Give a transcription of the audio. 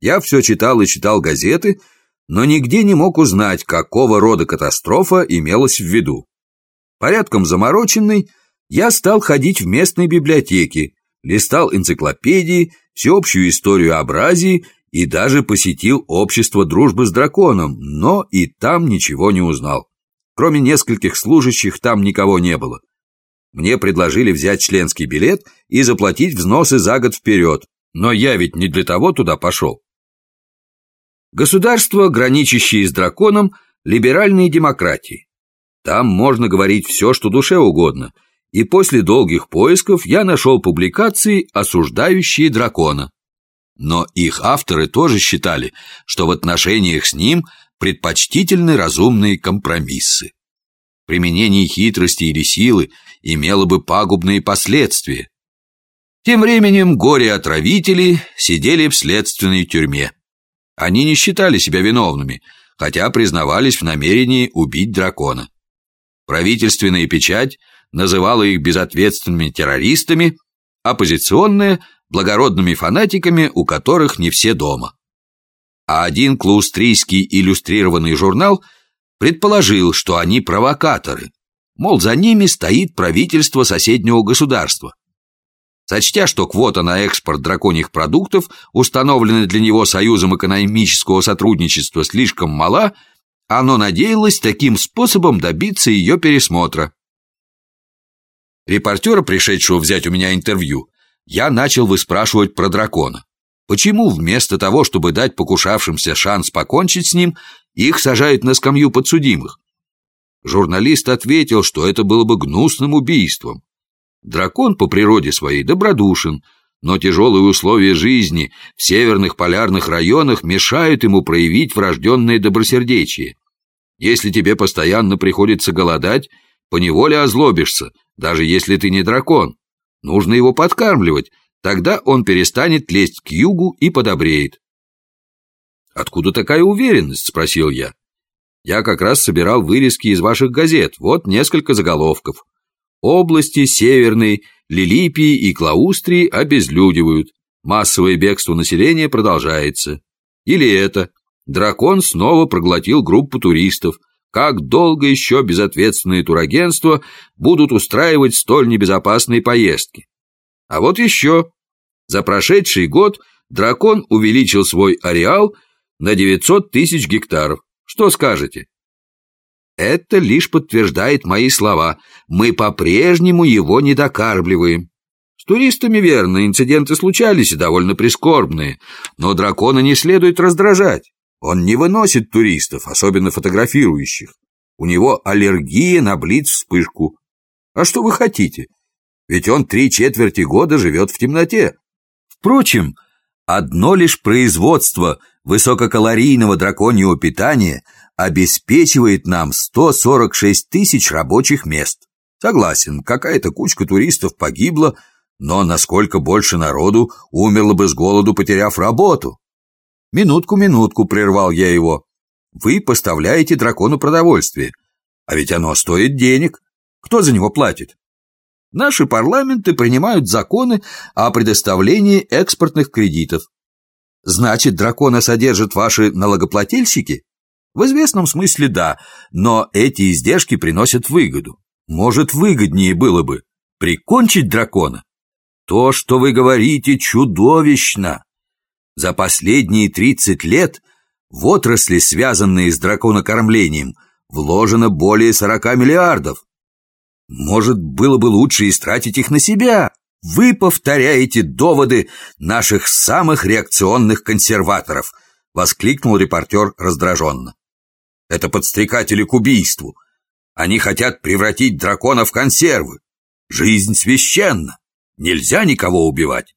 Я все читал и читал газеты, но нигде не мог узнать, какого рода катастрофа имелась в виду. Порядком замороченный, я стал ходить в местные библиотеки, листал энциклопедии, всеобщую историю Абразии и даже посетил общество дружбы с драконом, но и там ничего не узнал. Кроме нескольких служащих, там никого не было. Мне предложили взять членский билет и заплатить взносы за год вперед, но я ведь не для того туда пошел. Государство, граничащее с драконом, либеральные демократии. Там можно говорить все, что душе угодно, и после долгих поисков я нашел публикации, осуждающие дракона. Но их авторы тоже считали, что в отношениях с ним предпочтительны разумные компромиссы. Применение хитрости или силы имело бы пагубные последствия. Тем временем горе-отравители сидели в следственной тюрьме. Они не считали себя виновными, хотя признавались в намерении убить дракона. Правительственная печать называла их безответственными террористами, оппозиционная – благородными фанатиками, у которых не все дома. А один клаустрийский иллюстрированный журнал предположил, что они провокаторы, мол, за ними стоит правительство соседнего государства. Сочтя, что квота на экспорт драконьих продуктов, установленная для него Союзом экономического сотрудничества, слишком мала, оно надеялось таким способом добиться ее пересмотра. Репортера, пришедшего взять у меня интервью, я начал выспрашивать про дракона. Почему вместо того, чтобы дать покушавшимся шанс покончить с ним, их сажают на скамью подсудимых? Журналист ответил, что это было бы гнусным убийством. Дракон по природе своей добродушен, но тяжелые условия жизни в северных полярных районах мешают ему проявить врожденное добросердечие. Если тебе постоянно приходится голодать, поневоле озлобишься, даже если ты не дракон. Нужно его подкармливать, тогда он перестанет лезть к югу и подобреет. «Откуда такая уверенность?» – спросил я. «Я как раз собирал вырезки из ваших газет, вот несколько заголовков. Области северной, Лилипии и Клаустрии обезлюдивают. Массовое бегство населения продолжается. Или это. Дракон снова проглотил группу туристов. Как долго еще безответственные турагентства будут устраивать столь небезопасные поездки? А вот еще. За прошедший год дракон увеличил свой ареал на 900 тысяч гектаров. Что скажете? Это лишь подтверждает мои слова. Мы по-прежнему его не докармливаем. С туристами, верно, инциденты случались и довольно прискорбные, но дракона не следует раздражать. Он не выносит туристов, особенно фотографирующих. У него аллергия на блиц-вспышку. А что вы хотите? Ведь он три четверти года живет в темноте. Впрочем, одно лишь производство высококалорийного драконьего питания обеспечивает нам 146 тысяч рабочих мест. Согласен, какая-то кучка туристов погибла, но насколько больше народу умерло бы с голоду, потеряв работу? «Минутку, минутку», — прервал я его. «Вы поставляете дракону продовольствие, а ведь оно стоит денег. Кто за него платит?» Наши парламенты принимают законы о предоставлении экспортных кредитов. Значит, дракона содержат ваши налогоплательщики? В известном смысле да, но эти издержки приносят выгоду. Может, выгоднее было бы прикончить дракона? То, что вы говорите, чудовищно. За последние 30 лет в отрасли, связанные с драконокормлением, вложено более 40 миллиардов. Может, было бы лучше истратить их на себя? Вы повторяете доводы наших самых реакционных консерваторов, воскликнул репортер раздраженно. Это подстрекатели к убийству. Они хотят превратить дракона в консервы. Жизнь священна. Нельзя никого убивать.